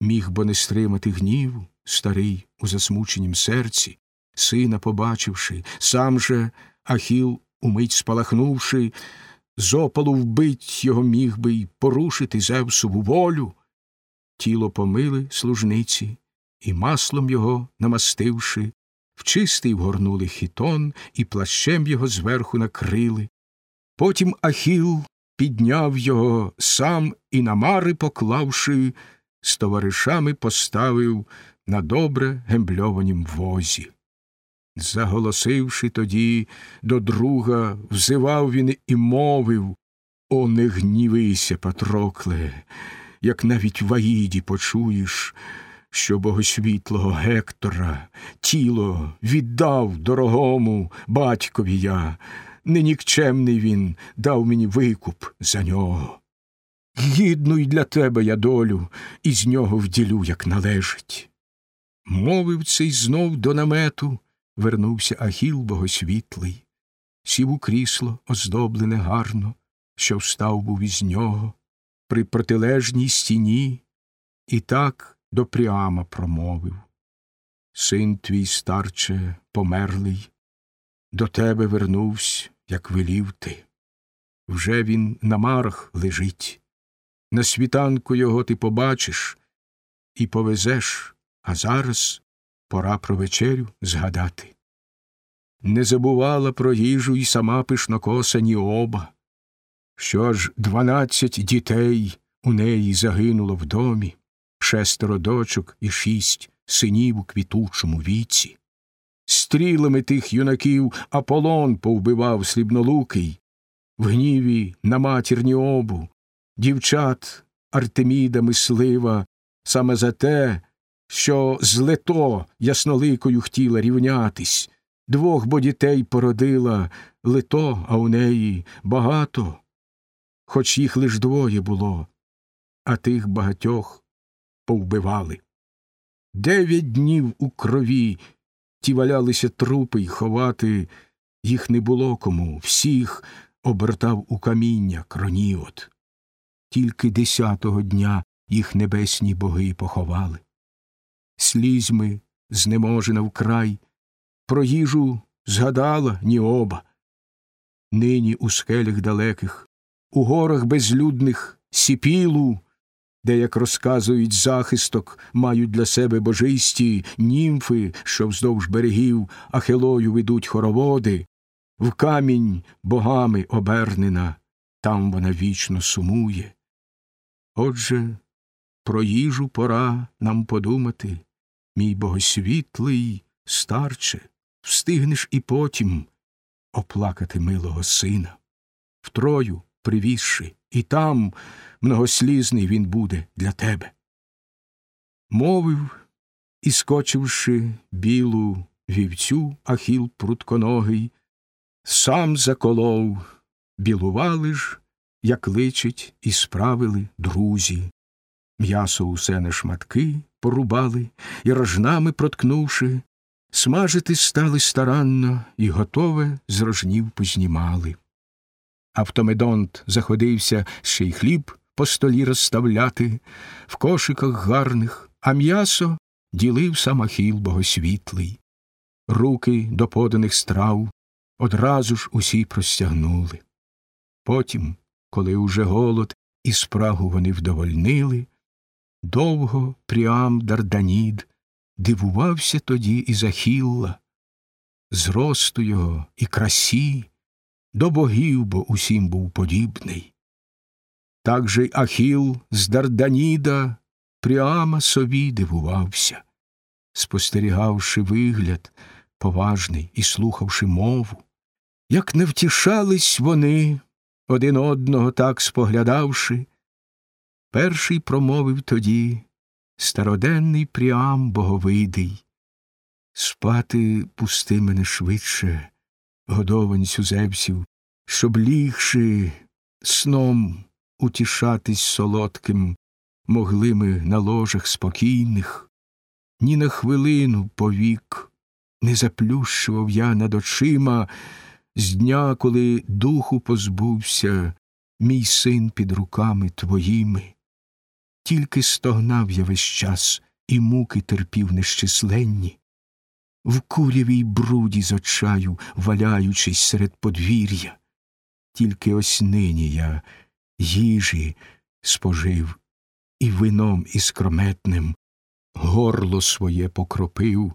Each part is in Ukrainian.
Міг бо не стримати гніву, старий у засмученім серці, сина побачивши, сам же Ахіл, умить спалахнувши, з опалу вбить його міг би й порушити Зевсову волю. Тіло помили служниці, і маслом його намастивши, в чистий вгорнули хітон і плащем його зверху накрили. Потім Ахіл підняв його сам і на мари поклавши, з товаришами поставив на добре гембльованім возі. Заголосивши тоді до друга, взивав він і мовив О, не гнівися, Патрокле, як навіть в Аїді почуєш, що богосвітлого Гектора тіло віддав дорогому батькові я, не нікчемний він дав мені викуп за нього. Гідну й для тебе я долю, і з нього вділю, як належить. Мовив цей знов до намету, вернувся Ахіл богосвітлий, сів у крісло, оздоблене гарно, що встав був із нього, при протилежній стіні, і так до Пріама промовив Син твій, старче, померлий, до тебе вернувсь, як велів ти. Вже він на марах лежить. На світанку його ти побачиш і повезеш, а зараз пора про вечерю згадати. Не забувала про їжу й сама пишнокоса оба, що ж дванадцять дітей у неї загинуло в домі, шестеро дочок і шість синів у квітучому віці. Стрілами тих юнаків Аполлон повбивав слібнолукий, в гніві на матірні обу, дівчат Артеміда мислива, саме за те, що з лето ясноликою хотіла рівнятись, двох бо дітей породила лето, а у неї багато, хоч їх лиш двоє було, а тих багатьох повбивали. Дев'ять днів у крові ті валялися трупи й ховати їх не було кому, всіх обертав у каміння кроніот. Тільки десятого дня їх небесні боги поховали. Слізьми знеможена вкрай, про їжу згадала Ніоба. Нині у скелях далеких, у горах безлюдних сіпілу, де, як розказують захисток, мають для себе божисті німфи, що вздовж берегів ахилою ведуть хороводи, в камінь богами обернена, там вона вічно сумує. Отже, про їжу пора нам подумати, мій богосвітлий, старче, встигнеш і потім оплакати милого сина, втрою привізши, і там многослізний він буде для тебе. Мовив і, скочивши білу вівцю, ахіл прутконогий, сам заколов, білували ж, як личить, і справили друзі. М'ясо усе на шматки порубали і рожнами проткнувши, смажити стали старанно і готове з рожнів познімали. Автомедонт заходився ще й хліб по столі розставляти, в кошиках гарних, а м'ясо ділив сам Ахіл богосвітлий. Руки до поданих страв одразу ж усі простягнули. Потім, коли уже голод і спрагу вони вдовольнили, довго Пріам Дарданід дивувався тоді і Захілла, зросту його і красі, до богів бо усім був подібний. Так же й Ахіл з Дарданіда Пріама собі дивувався, спостерігавши вигляд поважний і слухавши мову, як не втішались вони, один одного так споглядавши, перший промовив тоді староденний Пріам боговидий. Спати пусти мене швидше, годованцю Зевсів, щоб лігши сном утішатись солодким, могли ми на ложах спокійних, ні на хвилину повік не заплющував я над очима з дня, коли духу позбувся мій син під руками твоїми. тільки стогнав я весь час і муки терпів нещисленні, в курявій бруді з очаю, валяючись серед подвір'я, тільки ось нині я їжі спожив і вином іскрометним горло своє покропив,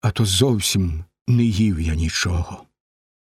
а то зовсім не їв я нічого.